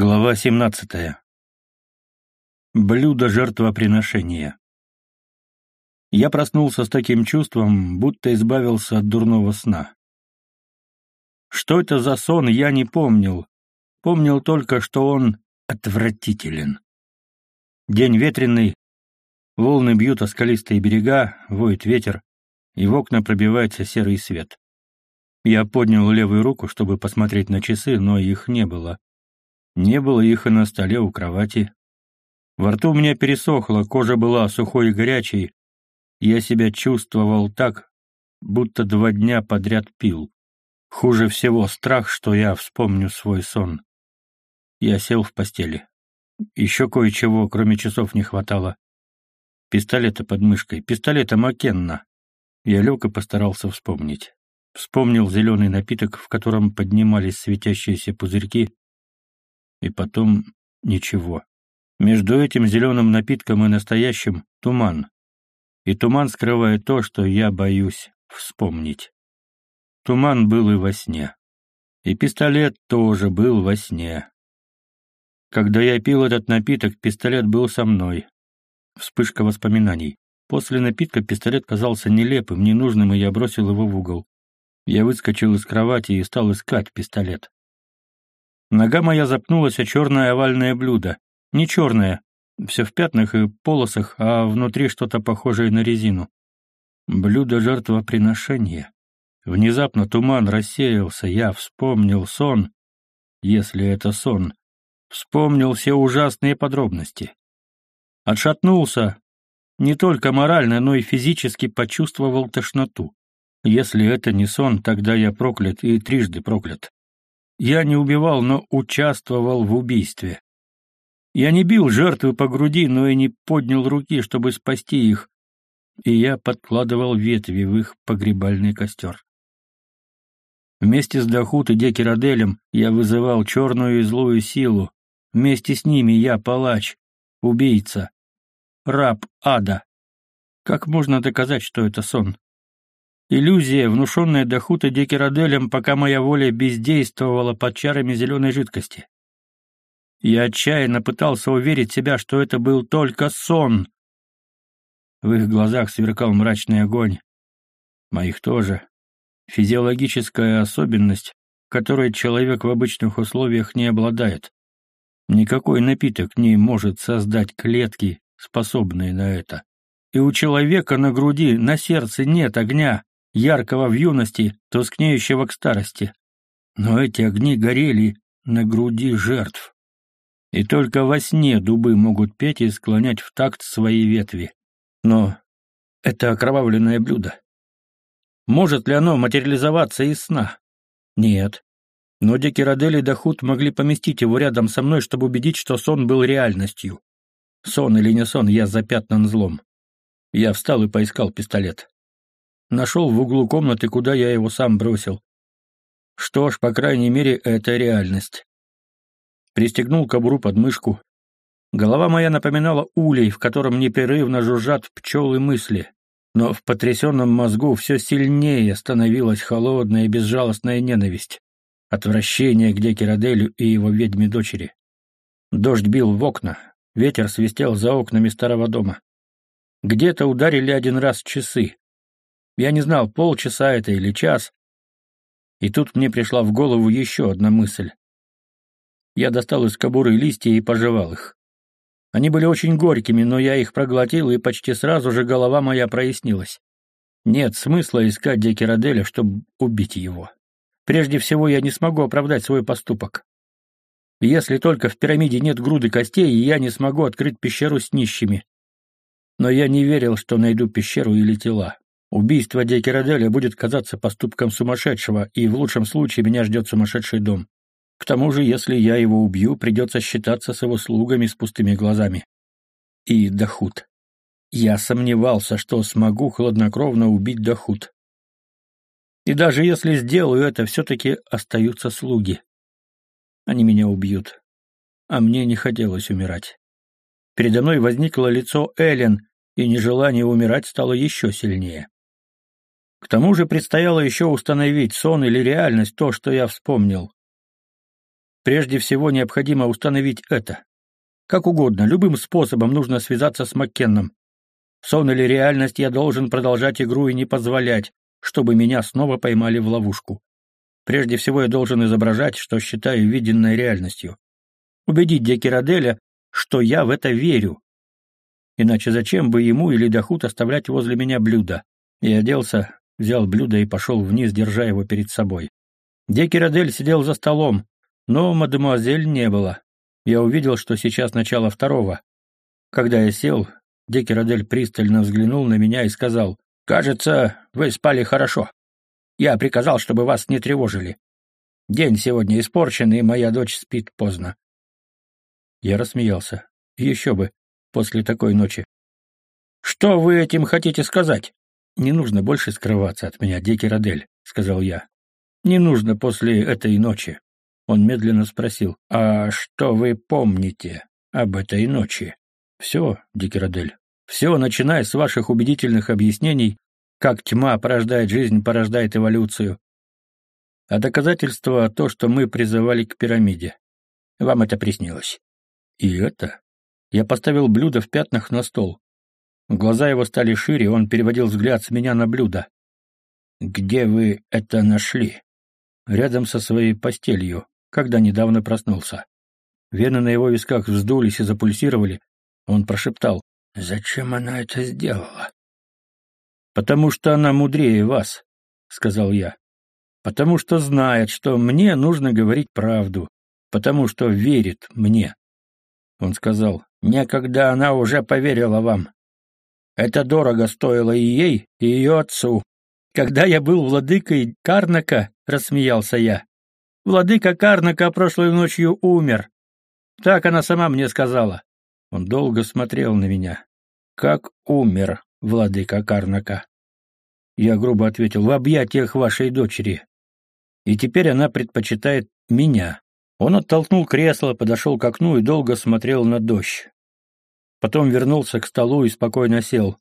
Глава 17. Блюдо жертвоприношения. Я проснулся с таким чувством, будто избавился от дурного сна. Что это за сон, я не помнил. Помнил только, что он отвратителен. День ветреный, волны бьют о скалистые берега, воет ветер, и в окна пробивается серый свет. Я поднял левую руку, чтобы посмотреть на часы, но их не было. Не было их и на столе у кровати. Во рту у меня пересохло, кожа была сухой и горячей. Я себя чувствовал так, будто два дня подряд пил. Хуже всего страх, что я вспомню свой сон. Я сел в постели. Еще кое-чего, кроме часов, не хватало. Пистолета под мышкой, пистолета Маккенна. Я лег и постарался вспомнить. Вспомнил зеленый напиток, в котором поднимались светящиеся пузырьки, и потом ничего. Между этим зеленым напитком и настоящим — туман. И туман скрывает то, что я боюсь вспомнить. Туман был и во сне. И пистолет тоже был во сне. Когда я пил этот напиток, пистолет был со мной. Вспышка воспоминаний. После напитка пистолет казался нелепым, ненужным, и я бросил его в угол. Я выскочил из кровати и стал искать пистолет. Нога моя запнулась о черное овальное блюдо. Не черное, все в пятнах и полосах, а внутри что-то похожее на резину. Блюдо жертвоприношения. Внезапно туман рассеялся, я вспомнил сон, если это сон, вспомнил все ужасные подробности. Отшатнулся, не только морально, но и физически почувствовал тошноту. Если это не сон, тогда я проклят и трижды проклят. Я не убивал, но участвовал в убийстве. Я не бил жертвы по груди, но и не поднял руки, чтобы спасти их, и я подкладывал ветви в их погребальный костер. Вместе с Дахут и Декираделем я вызывал черную и злую силу. Вместе с ними я палач, убийца, раб ада. Как можно доказать, что это сон? Иллюзия, внушенная Дахута Декераделем, пока моя воля бездействовала под чарами зеленой жидкости. Я отчаянно пытался уверить себя, что это был только сон. В их глазах сверкал мрачный огонь. Моих тоже. Физиологическая особенность, которой человек в обычных условиях не обладает. Никакой напиток не может создать клетки, способные на это. И у человека на груди, на сердце нет огня, яркого в юности, тускнеющего к старости. Но эти огни горели на груди жертв. И только во сне дубы могут петь и склонять в такт свои ветви. Но это окровавленное блюдо. Может ли оно материализоваться из сна? Нет. Но Декирадель и Дахут могли поместить его рядом со мной, чтобы убедить, что сон был реальностью. Сон или не сон, я запятнан злом. Я встал и поискал пистолет. Нашел в углу комнаты, куда я его сам бросил. Что ж, по крайней мере, это реальность. Пристегнул кобуру под мышку. Голова моя напоминала улей, в котором непрерывно жужжат пчелы мысли. Но в потрясенном мозгу все сильнее становилась холодная и безжалостная ненависть. Отвращение к Декираделю и его ведьме дочери. Дождь бил в окна, ветер свистел за окнами старого дома. Где-то ударили один раз часы. Я не знал, полчаса это или час. И тут мне пришла в голову еще одна мысль. Я достал из кобуры листья и пожевал их. Они были очень горькими, но я их проглотил, и почти сразу же голова моя прояснилась. Нет смысла искать Декираделя, чтобы убить его. Прежде всего, я не смогу оправдать свой поступок. Если только в пирамиде нет груды костей, я не смогу открыть пещеру с нищими. Но я не верил, что найду пещеру или тела. Убийство Декераделя будет казаться поступком сумасшедшего, и в лучшем случае меня ждет сумасшедший дом. К тому же, если я его убью, придется считаться с его слугами с пустыми глазами. И Дахут. Я сомневался, что смогу хладнокровно убить Дахут. И даже если сделаю это, все-таки остаются слуги. Они меня убьют. А мне не хотелось умирать. Передо мной возникло лицо Эллен, и нежелание умирать стало еще сильнее. К тому же предстояло еще установить, сон или реальность, то, что я вспомнил. Прежде всего необходимо установить это. Как угодно, любым способом нужно связаться с Маккенном. Сон или реальность я должен продолжать игру и не позволять, чтобы меня снова поймали в ловушку. Прежде всего я должен изображать, что считаю виденной реальностью. Убедить Декираделя, что я в это верю. Иначе зачем бы ему или Дахут оставлять возле меня блюдо? Я оделся, взял блюдо и пошел вниз, держа его перед собой. Декирадель сидел за столом, но мадемуазель не было. Я увидел, что сейчас начало второго. Когда я сел, Декирадель пристально взглянул на меня и сказал, «Кажется, вы спали хорошо. Я приказал, чтобы вас не тревожили. День сегодня испорчен, и моя дочь спит поздно». Я рассмеялся. Еще бы, после такой ночи. «Что вы этим хотите сказать?» «Не нужно больше скрываться от меня, Декирадель», — сказал я. «Не нужно после этой ночи. Он медленно спросил, «А что вы помните об этой ночи?» «Все, Дикерадель, все, начиная с ваших убедительных объяснений, как тьма порождает жизнь, порождает эволюцию. А доказательство — то, что мы призывали к пирамиде. Вам это приснилось. И это? Я поставил блюдо в пятнах на стол. Глаза его стали шире, он переводил взгляд с меня на блюдо. «Где вы это нашли?» «Рядом со своей постелью когда недавно проснулся. Вены на его висках вздулись и запульсировали. Он прошептал, «Зачем она это сделала?» «Потому что она мудрее вас», — сказал я. «Потому что знает, что мне нужно говорить правду, потому что верит мне». Он сказал, «Некогда она уже поверила вам. Это дорого стоило и ей, и ее отцу. Когда я был владыкой Карнака, — рассмеялся я, Владыка Карнака прошлой ночью умер. Так она сама мне сказала. Он долго смотрел на меня. Как умер владыка Карнака? Я грубо ответил, в объятиях вашей дочери. И теперь она предпочитает меня. Он оттолкнул кресло, подошел к окну и долго смотрел на дождь. Потом вернулся к столу и спокойно сел.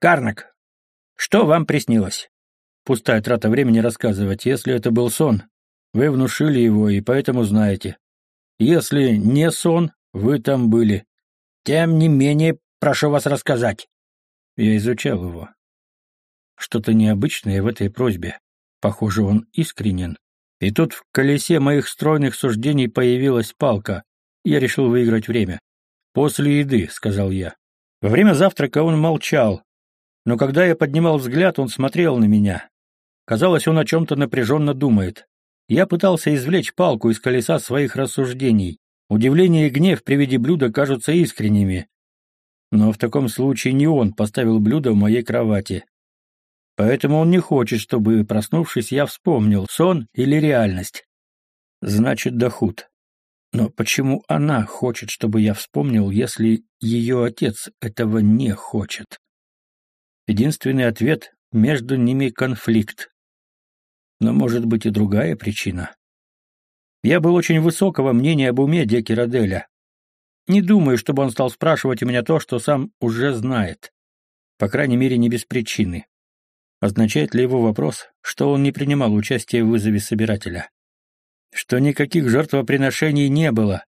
«Карнак, что вам приснилось?» Пустая трата времени рассказывать. Если это был сон, вы внушили его и поэтому знаете. Если не сон, вы там были. Тем не менее, прошу вас рассказать. Я изучал его. Что-то необычное в этой просьбе. Похоже, он искренен. И тут в колесе моих стройных суждений появилась палка. Я решил выиграть время. «После еды», — сказал я. Во время завтрака он молчал, но когда я поднимал взгляд, он смотрел на меня. Казалось, он о чем-то напряженно думает. Я пытался извлечь палку из колеса своих рассуждений. Удивление и гнев при виде блюда кажутся искренними. Но в таком случае не он поставил блюдо в моей кровати. Поэтому он не хочет, чтобы, проснувшись, я вспомнил, сон или реальность. Значит, дохуд. Но почему она хочет, чтобы я вспомнил, если ее отец этого не хочет? Единственный ответ — между ними конфликт. Но может быть и другая причина. Я был очень высокого мнения об уме Деки Роделя. Не думаю, чтобы он стал спрашивать у меня то, что сам уже знает. По крайней мере, не без причины. Означает ли его вопрос, что он не принимал участия в вызове собирателя? Что никаких жертвоприношений не было?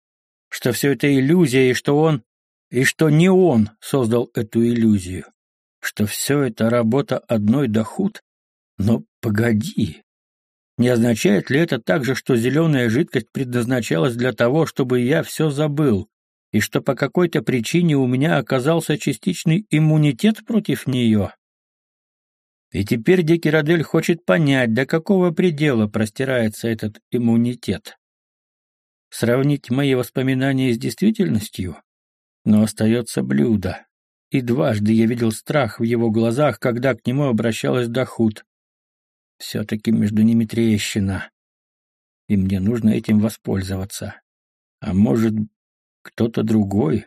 Что все это иллюзия, и что он... И что не он создал эту иллюзию? Что все это работа одной дохуд? Но погоди, не означает ли это также, что зеленая жидкость предназначалась для того, чтобы я все забыл, и что по какой-то причине у меня оказался частичный иммунитет против нее? И теперь Декирадель хочет понять, до какого предела простирается этот иммунитет. Сравнить мои воспоминания с действительностью? Но остается блюдо. И дважды я видел страх в его глазах, когда к нему обращалась Дахут. Все-таки между ними трещина. И мне нужно этим воспользоваться. А может, кто-то другой?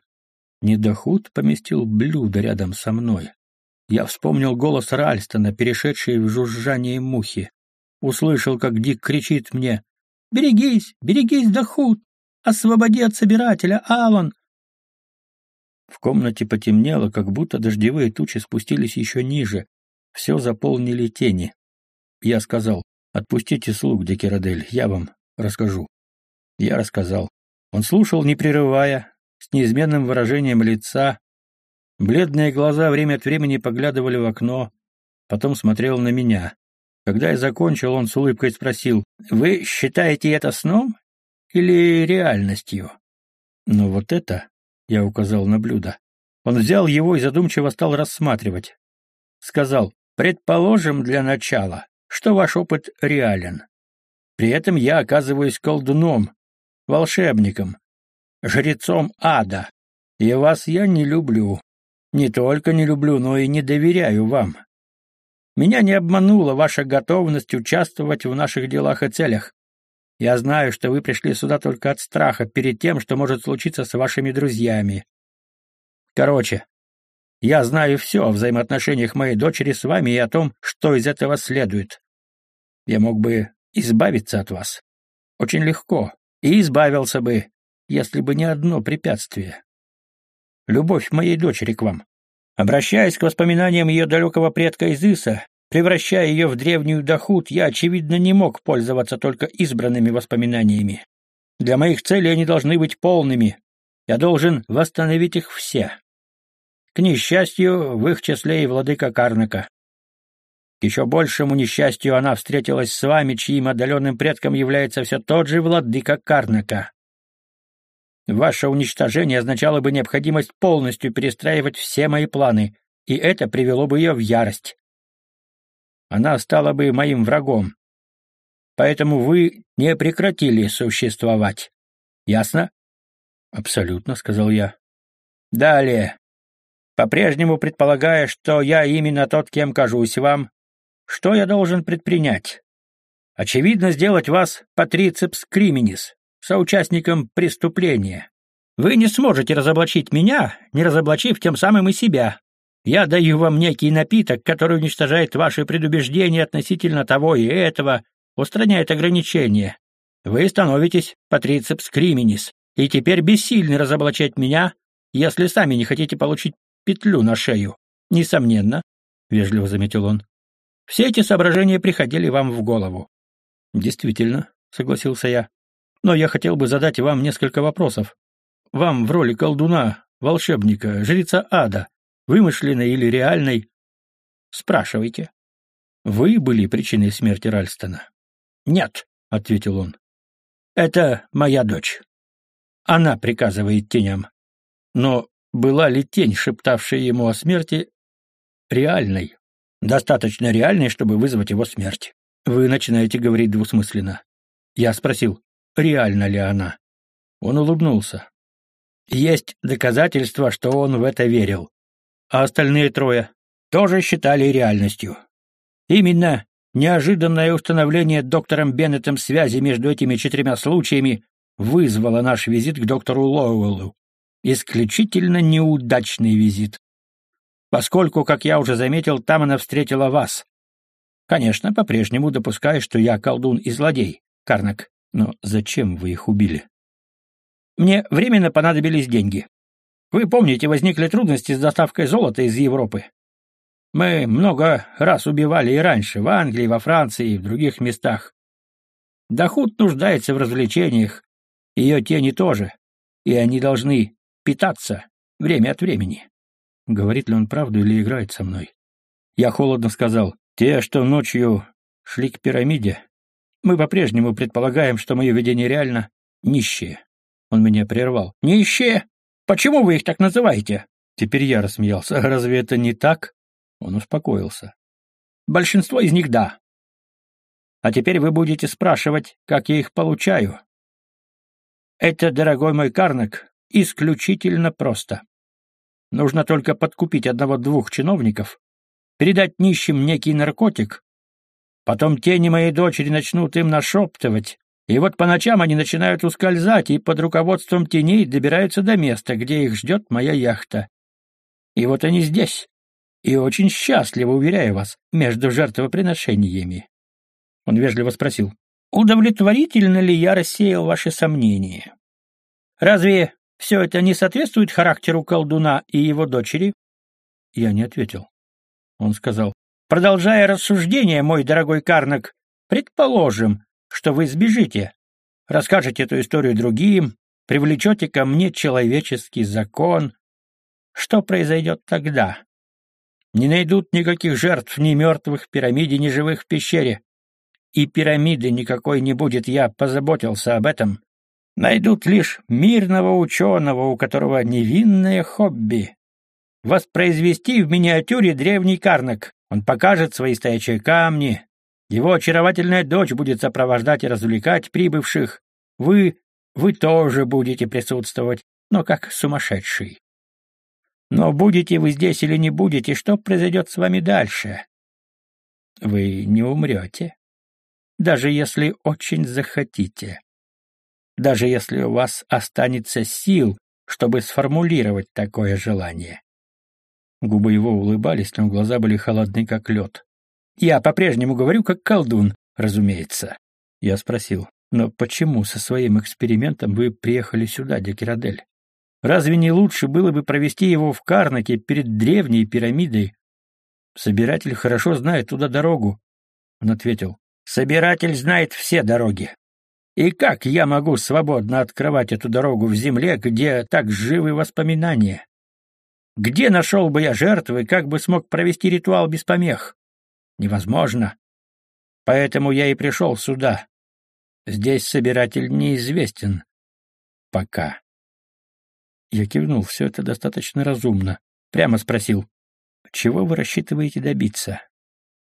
Недохуд поместил блюдо рядом со мной. Я вспомнил голос Ральстона, перешедший в жужжание мухи. Услышал, как Дик кричит мне «Берегись! Берегись, Дахут! Освободи от собирателя, Алан!» В комнате потемнело, как будто дождевые тучи спустились еще ниже. Все заполнили тени. Я сказал, отпустите слуг, Декирадель, я вам расскажу. Я рассказал. Он слушал, не прерывая, с неизменным выражением лица. Бледные глаза время от времени поглядывали в окно, потом смотрел на меня. Когда я закончил, он с улыбкой спросил, «Вы считаете это сном или реальностью?» «Ну вот это...» — я указал на блюдо. Он взял его и задумчиво стал рассматривать. Сказал, «Предположим для начала, что ваш опыт реален. При этом я оказываюсь колдуном, волшебником, жрецом ада, и вас я не люблю. Не только не люблю, но и не доверяю вам. Меня не обманула ваша готовность участвовать в наших делах и целях. Я знаю, что вы пришли сюда только от страха перед тем, что может случиться с вашими друзьями. Короче, я знаю все о взаимоотношениях моей дочери с вами и о том, что из этого следует. Я мог бы избавиться от вас. Очень легко. И избавился бы, если бы не одно препятствие. Любовь моей дочери к вам. Обращаясь к воспоминаниям ее далекого предка Изыса, превращая ее в древнюю Дахут, я, очевидно, не мог пользоваться только избранными воспоминаниями. Для моих целей они должны быть полными. Я должен восстановить их все. К несчастью, в их числе и владыка Карнака. К еще большему несчастью она встретилась с вами, чьим отдаленным предком является все тот же владыка Карнака. Ваше уничтожение означало бы необходимость полностью перестраивать все мои планы, и это привело бы ее в ярость. Она стала бы моим врагом. Поэтому вы не прекратили существовать. Ясно? Абсолютно, сказал я. Далее. По-прежнему предполагая, что я именно тот, кем кажусь вам, что я должен предпринять? Очевидно, сделать вас патрицепс криминис, соучастником преступления. Вы не сможете разоблачить меня, не разоблачив тем самым и себя. Я даю вам некий напиток, который уничтожает ваши предубеждения относительно того и этого, устраняет ограничения. Вы становитесь патрицепс криминис, и теперь бессильны разоблачать меня, если сами не хотите получить петлю на шею. Несомненно, — вежливо заметил он, все эти соображения приходили вам в голову. Действительно, согласился я. Но я хотел бы задать вам несколько вопросов. Вам в роли колдуна, волшебника, жреца ада, вымышленной или реальной? Спрашивайте. Вы были причиной смерти Ральстона? Нет, ответил он. Это моя дочь. Она приказывает теням. Но была ли тень, шептавшая ему о смерти, реальной? достаточно реальной, чтобы вызвать его смерть. Вы начинаете говорить двусмысленно. Я спросил, реальна ли она. Он улыбнулся. Есть доказательства, что он в это верил. А остальные трое тоже считали реальностью. Именно неожиданное установление доктором Беннетом связи между этими четырьмя случаями вызвало наш визит к доктору Лоуэллу. Исключительно неудачный визит поскольку, как я уже заметил, там она встретила вас. Конечно, по-прежнему допускаю, что я колдун и злодей, Карнак, но зачем вы их убили? Мне временно понадобились деньги. Вы помните, возникли трудности с доставкой золота из Европы. Мы много раз убивали и раньше, в Англии, во Франции и в других местах. Доход нуждается в развлечениях, ее тени тоже, и они должны питаться время от времени. Говорит ли он правду или играет со мной? Я холодно сказал, те, что ночью шли к пирамиде, мы по-прежнему предполагаем, что мое видение реально нищие. Он меня прервал. Нищие? Почему вы их так называете? Теперь я рассмеялся. Разве это не так? Он успокоился. Большинство из них — да. А теперь вы будете спрашивать, как я их получаю. Это, дорогой мой Карнак, исключительно просто. Нужно только подкупить одного-двух чиновников, передать нищим некий наркотик. Потом тени моей дочери начнут им нашептывать, и вот по ночам они начинают ускользать и под руководством теней добираются до места, где их ждет моя яхта. И вот они здесь. И очень счастливо, уверяю вас, между жертвоприношениями. Он вежливо спросил, удовлетворительно ли я рассеял ваши сомнения? Разве все это не соответствует характеру колдуна и его дочери? Я не ответил. Он сказал, продолжая рассуждение, мой дорогой Карнак, предположим, что вы сбежите. расскажете эту историю другим, привлечете ко мне человеческий закон. Что произойдет тогда? Не найдут никаких жертв ни мертвых в пирамиде, ни живых в пещере. И пирамиды никакой не будет, я позаботился об этом. Найдут лишь мирного ученого, у которого невинное хобби. Воспроизвести в миниатюре древний Карнак. Он покажет свои стоячие камни. Его очаровательная дочь будет сопровождать и развлекать прибывших. Вы, вы тоже будете присутствовать, но как сумасшедший. Но будете вы здесь или не будете, что произойдет с вами дальше? Вы не умрете, даже если очень захотите. Даже если у вас останется сил, чтобы сформулировать такое желание. Губы его улыбались, но глаза были холодны, как лед. «Я по-прежнему говорю, как колдун, разумеется». Я спросил, «Но почему со своим экспериментом вы приехали сюда, Декирадель? Разве не лучше было бы провести его в Карнаке перед древней пирамидой? Собиратель хорошо знает туда дорогу. Он ответил, собиратель знает все дороги. И как я могу свободно открывать эту дорогу в земле, где так живы воспоминания? Где нашел бы я жертвы, как бы смог провести ритуал без помех? Невозможно. Поэтому я и пришел сюда. Здесь собиратель неизвестен. Пока. Я кивнул, все это достаточно разумно. Прямо спросил, чего вы рассчитываете добиться?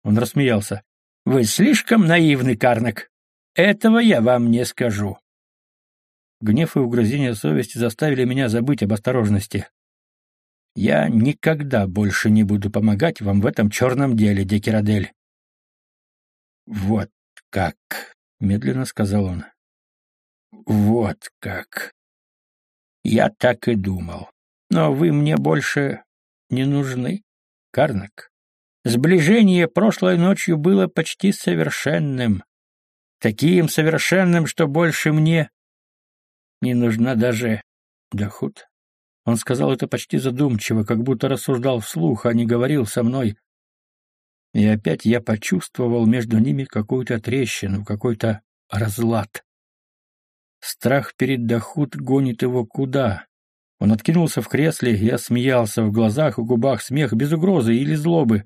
Он рассмеялся. Вы слишком наивный, Карнак. Этого я вам не скажу. Гнев и угрызение совести заставили меня забыть об осторожности. Я никогда больше не буду помогать вам в этом черном деле, Декирадель. Вот как, медленно сказал он. Вот как. Я так и думал. Но вы мне больше не нужны, Карнак. Сближение прошлой ночью было почти совершенным. Таким совершенным, что больше мне не нужна даже доход. Он сказал это почти задумчиво, как будто рассуждал вслух, а не говорил со мной. И опять я почувствовал между ними какую-то трещину, какой-то разлад. Страх перед Дахут гонит его куда? Он откинулся в кресле, я смеялся, в глазах и губах смех без угрозы или злобы.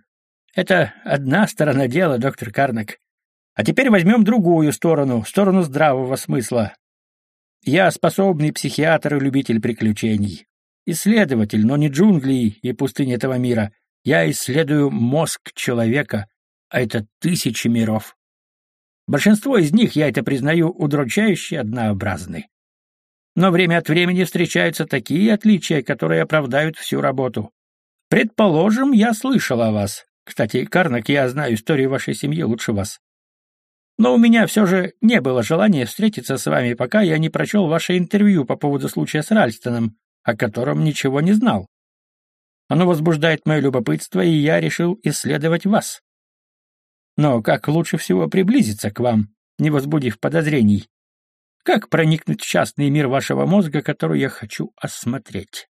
«Это одна сторона дела, доктор Карнак. А теперь возьмем другую сторону, сторону здравого смысла. Я способный психиатр и любитель приключений. Исследователь, но не джунглей и пустынь этого мира. Я исследую мозг человека, а это тысячи миров. Большинство из них, я это признаю, удручающе однообразны. Но время от времени встречаются такие отличия, которые оправдают всю работу. Предположим, я слышал о вас. Кстати, Карнак, я знаю историю вашей семьи лучше вас. Но у меня все же не было желания встретиться с вами, пока я не прочел ваше интервью по поводу случая с Ральстоном, о котором ничего не знал. Оно возбуждает мое любопытство, и я решил исследовать вас. Но как лучше всего приблизиться к вам, не возбудив подозрений? Как проникнуть в частный мир вашего мозга, который я хочу осмотреть?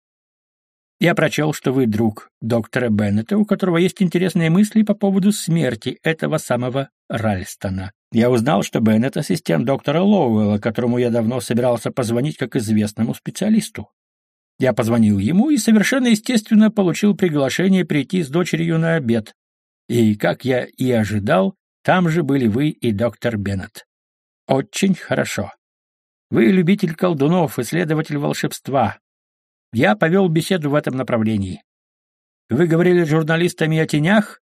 Я прочел, что вы друг доктора Беннета, у которого есть интересные мысли по поводу смерти этого самого Ральстона. Я узнал, что Беннет — ассистент доктора Лоуэлла, которому я давно собирался позвонить как известному специалисту. Я позвонил ему и совершенно естественно получил приглашение прийти с дочерью на обед, и, как я и ожидал, там же были вы и доктор Беннет. Очень хорошо. Вы любитель колдунов, исследователь волшебства. Я повел беседу в этом направлении. Вы говорили с журналистами о тенях,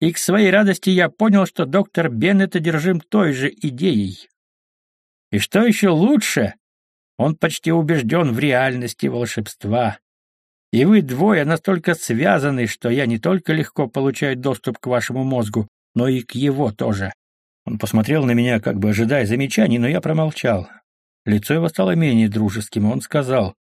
и к своей радости я понял, что доктор Беннет одержим той же идеей. И что еще лучше, он почти убежден в реальности волшебства. И вы двое настолько связаны, что я не только легко получаю доступ к вашему мозгу, но и к его тоже. Он посмотрел на меня, как бы ожидая замечаний, но я промолчал. Лицо его стало менее дружеским, он сказал,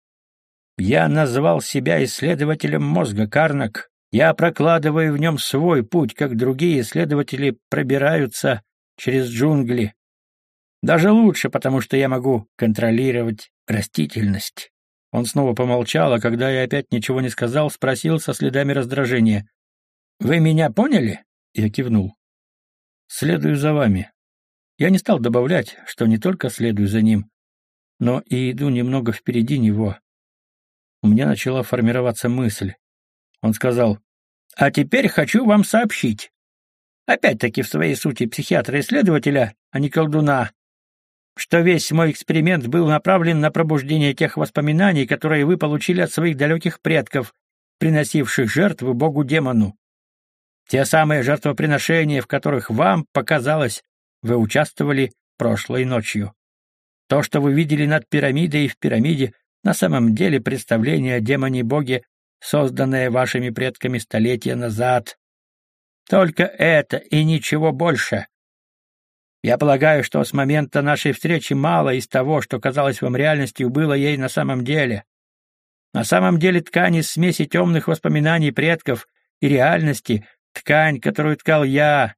«Я назвал себя исследователем мозга, Карнак. Я прокладываю в нем свой путь, как другие исследователи пробираются через джунгли. Даже лучше, потому что я могу контролировать растительность». Он снова помолчал, а когда я опять ничего не сказал, спросил со следами раздражения. «Вы меня поняли?» Я кивнул. «Следую за вами. Я не стал добавлять, что не только следую за ним, но и иду немного впереди него. У меня начала формироваться мысль. Он сказал, «А теперь хочу вам сообщить. Опять-таки в своей сути психиатра-исследователя, а не колдуна, что весь мой эксперимент был направлен на пробуждение тех воспоминаний, которые вы получили от своих далеких предков, приносивших жертвы богу-демону. Те самые жертвоприношения, в которых вам показалось, вы участвовали прошлой ночью. То, что вы видели над пирамидой и в пирамиде, на самом деле представление о демоне-боге, созданное вашими предками столетия назад. Только это и ничего больше. Я полагаю, что с момента нашей встречи мало из того, что казалось вам реальностью, было ей на самом деле. На самом деле ткань из смеси темных воспоминаний предков и реальности, ткань, которую ткал я.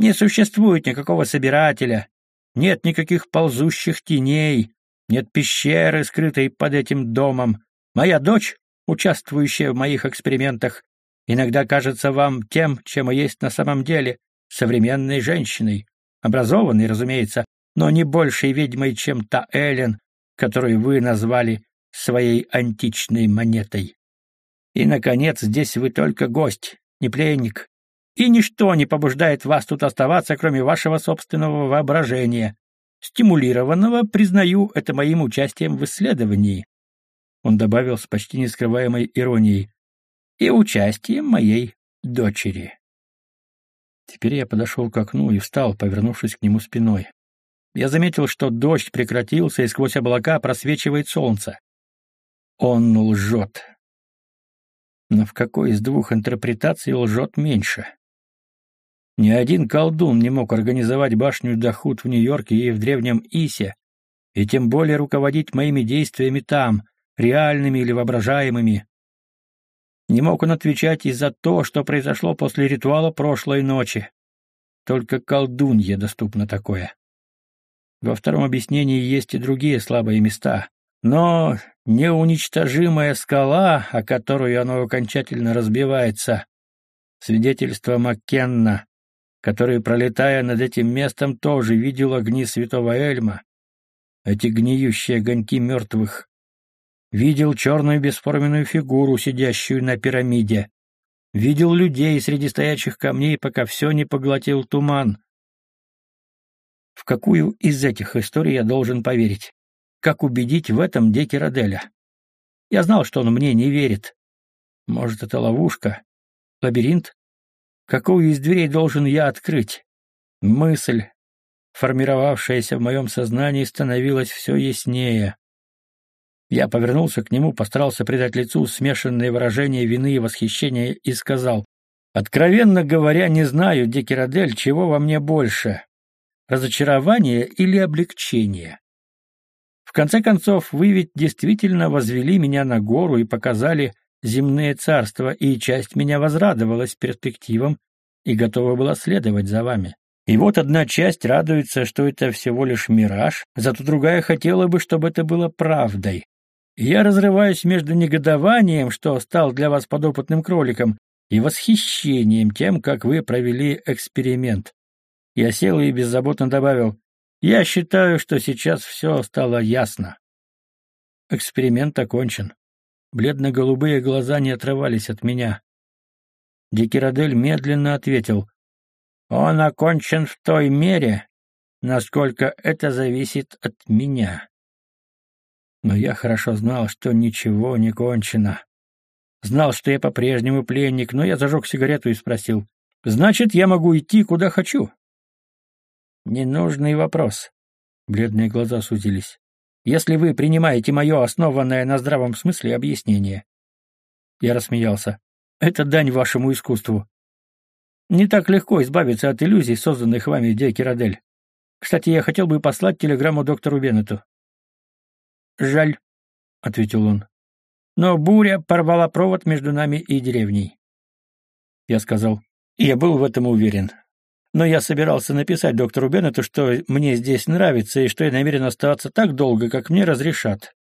Не существует никакого собирателя, нет никаких ползущих теней, нет пещеры, скрытой под этим домом. Моя дочь, участвующая в моих экспериментах, иногда кажется вам тем, чем и есть на самом деле, современной женщиной образованной, разумеется, но не большей ведьмой, чем та Эллен, которую вы назвали своей античной монетой. И, наконец, здесь вы только гость, не пленник, и ничто не побуждает вас тут оставаться, кроме вашего собственного воображения, стимулированного, признаю, это моим участием в исследовании. Он добавил с почти нескрываемой иронией, и участием моей дочери. Теперь я подошел к окну и встал, повернувшись к нему спиной. Я заметил, что дождь прекратился, и сквозь облака просвечивает солнце. Он лжет. Но в какой из двух интерпретаций лжет меньше? Ни один колдун не мог организовать башню Дахут в Нью-Йорке и в Древнем Исе, и тем более руководить моими действиями там, реальными или воображаемыми. Не мог он отвечать и за то, что произошло после ритуала прошлой ночи. Только колдунье доступно такое. Во втором объяснении есть и другие слабые места. Но неуничтожимая скала, о которую оно окончательно разбивается, свидетельство Маккенна, который, пролетая над этим местом, тоже видел огни святого Эльма, эти гниющие огоньки мертвых, Видел черную бесформенную фигуру, сидящую на пирамиде. Видел людей среди стоячих камней, пока все не поглотил туман. В какую из этих историй я должен поверить? Как убедить в этом Декераделя? Я знал, что он мне не верит. Может, это ловушка? Лабиринт? Какую из дверей должен я открыть? Мысль, формировавшаяся в моем сознании, становилась все яснее. Я повернулся к нему, постарался придать лицу смешанные выражения вины и восхищения и сказал, «Откровенно говоря, не знаю, Декерадель, чего во мне больше — разочарование или облегчение. В конце концов, вы ведь действительно возвели меня на гору и показали земные царства, и часть меня возрадовалась перспективам и готова была следовать за вами. И вот одна часть радуется, что это всего лишь мираж, зато другая хотела бы, чтобы это было правдой. Я разрываюсь между негодованием, что стал для вас подопытным кроликом, и восхищением тем, как вы провели эксперимент. Я сел и беззаботно добавил, я считаю, что сейчас все стало ясно. Эксперимент окончен. Бледно-голубые глаза не отрывались от меня. Дикирадель медленно ответил, он окончен в той мере, насколько это зависит от меня. Но я хорошо знал, что ничего не кончено. Знал, что я по-прежнему пленник, но я зажег сигарету и спросил, «Значит, я могу идти, куда хочу?» «Ненужный вопрос». Бледные глаза сузились. «Если вы принимаете мое основанное на здравом смысле объяснение». Я рассмеялся. «Это дань вашему искусству. Не так легко избавиться от иллюзий, созданных вами, Декерадель. Кстати, я хотел бы послать телеграмму доктору Беннету. «Жаль», — ответил он. «Но буря порвала провод между нами и деревней». Я сказал, я был в этом уверен. Но я собирался написать доктору Беннету, что мне здесь нравится и что я намерен оставаться так долго, как мне разрешат.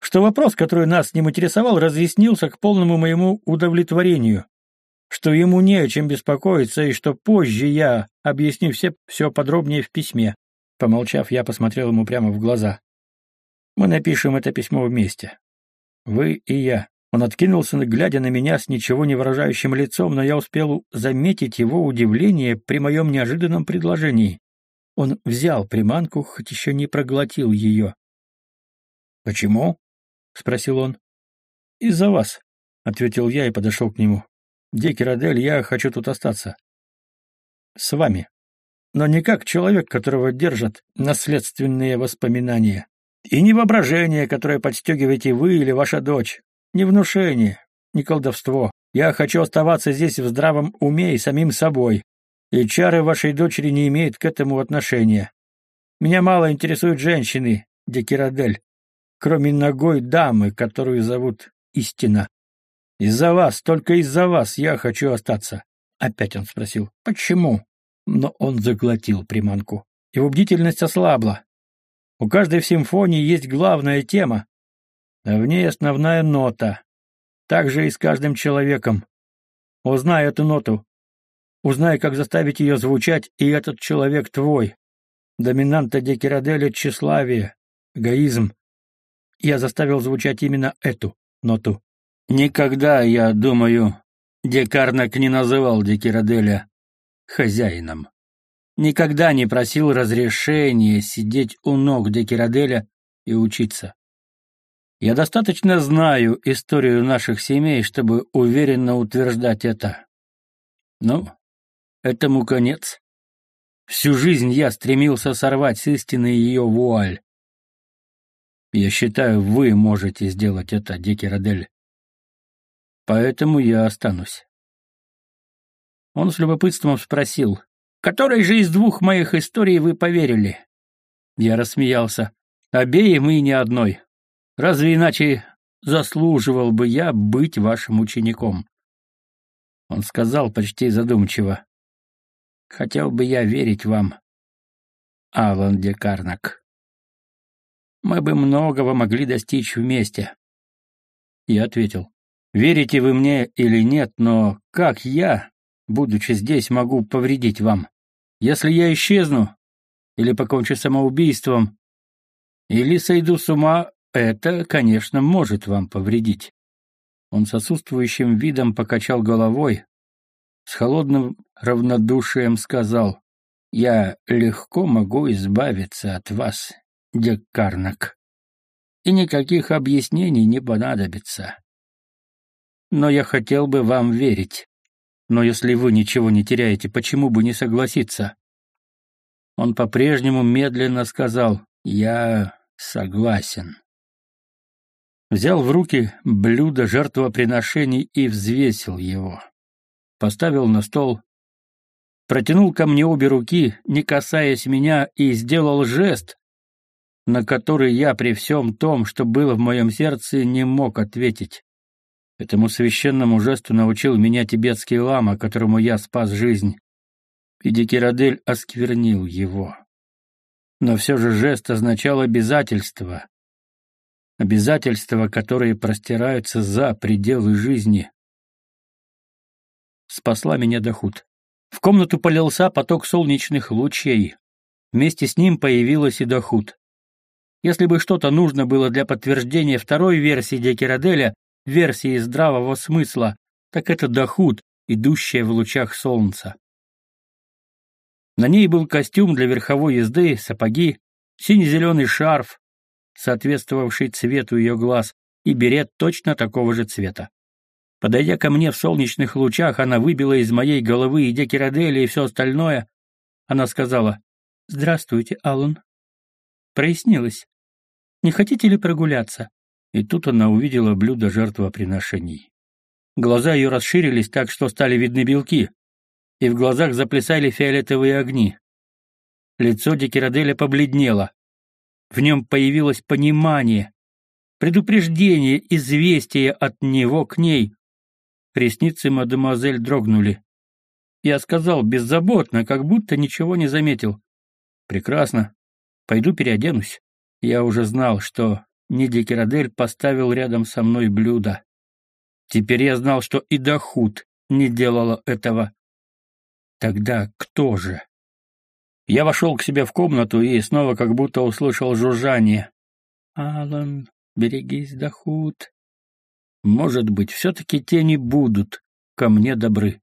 Что вопрос, который нас с ним интересовал, разъяснился к полному моему удовлетворению. что ему не о чем беспокоиться и что позже я объясню все, все подробнее в письме. Помолчав, я посмотрел ему прямо в глаза. Мы напишем это письмо вместе. Вы и я. Он откинулся, глядя на меня с ничего не выражающим лицом, но я успел заметить его удивление при моем неожиданном предложении. Он взял приманку, хоть еще не проглотил ее. «Почему?» — спросил он. «Из-за вас», — ответил я и подошел к нему. «Дикий Родель, я хочу тут остаться. С вами. Но не как человек, которого держат наследственные воспоминания. И не воображение, которое подстегиваете вы или ваша дочь. Не внушение, не колдовство. Я хочу оставаться здесь в здравом уме и самим собой. И чары вашей дочери не имеют к этому отношения. Меня мало интересуют женщины, Декирадель, кроме ногой дамы, которую зовут Истина. Из-за вас, только из-за вас я хочу остаться. Опять он спросил, почему? Но он заглотил приманку. Его бдительность ослабла. У каждой симфонии есть главная тема, а в ней основная нота. Так же и с каждым человеком. Узнай эту ноту. Узнай, как заставить ее звучать, и этот человек твой. Доминанта Декираделя — тщеславие, эгоизм. Я заставил звучать именно эту ноту. Никогда, я думаю, Декарнак не называл Декираделя хозяином никогда не просил разрешения сидеть у ног Декираделя и учиться. Я достаточно знаю историю наших семей, чтобы уверенно утверждать это. Ну, этому конец. Всю жизнь я стремился сорвать с истины ее вуаль. Я считаю, вы можете сделать это, Декирадель. Поэтому я останусь. Он с любопытством спросил, Которой же из двух моих историй вы поверили? Я рассмеялся. Обеим и ни одной. Разве иначе заслуживал бы я быть вашим учеником? Он сказал почти задумчиво. Хотел бы я верить вам, Алан Декарнак. Мы бы многого могли достичь вместе. Я ответил. Верите вы мне или нет, но как я будучи здесь, могу повредить вам. Если я исчезну, или покончу самоубийством, или сойду с ума, это, конечно, может вам повредить. Он с отсутствующим видом покачал головой, с холодным равнодушием сказал, «Я легко могу избавиться от вас, Деккарнак, и никаких объяснений не понадобится. Но я хотел бы вам верить. Но если вы ничего не теряете, почему бы не согласиться? Он по-прежнему медленно сказал «Я согласен». Взял в руки блюдо жертвоприношений и взвесил его. Поставил на стол, протянул ко мне обе руки, не касаясь меня, и сделал жест, на который я при всем том, что было в моем сердце, не мог ответить. Этому священному жесту научил меня тибетский лама, которому я спас жизнь. И Дикирадель осквернил его. Но все же жест означал обязательства. Обязательства, которые простираются за пределы жизни. Спасла меня Дахут. В комнату полился поток солнечных лучей. Вместе с ним появилась и Дахут. Если бы что-то нужно было для подтверждения второй версии Декираделя, версии здравого смысла, так это дохуд, идущая в лучах солнца. На ней был костюм для верховой езды, сапоги, сине-зеленый шарф, соответствовавший цвету ее глаз, и берет точно такого же цвета. Подойдя ко мне в солнечных лучах, она выбила из моей головы и декирадели и все остальное. Она сказала, «Здравствуйте, Аллан». Прояснилось. «Не хотите ли прогуляться?» И тут она увидела блюдо жертвоприношений. Глаза ее расширились так, что стали видны белки, и в глазах заплясали фиолетовые огни. Лицо Декираделя побледнело. В нем появилось понимание, предупреждение, известие от него к ней. Ресницы мадемуазель дрогнули. Я сказал беззаботно, как будто ничего не заметил. «Прекрасно. Пойду переоденусь». Я уже знал, что Ниди поставил рядом со мной блюдо. Теперь я знал, что и Дахут не делала этого. Тогда кто же? Я вошел к себе в комнату и снова как будто услышал жужжание. «Алан, берегись, Дахут». Может быть, все-таки тени будут ко мне добры.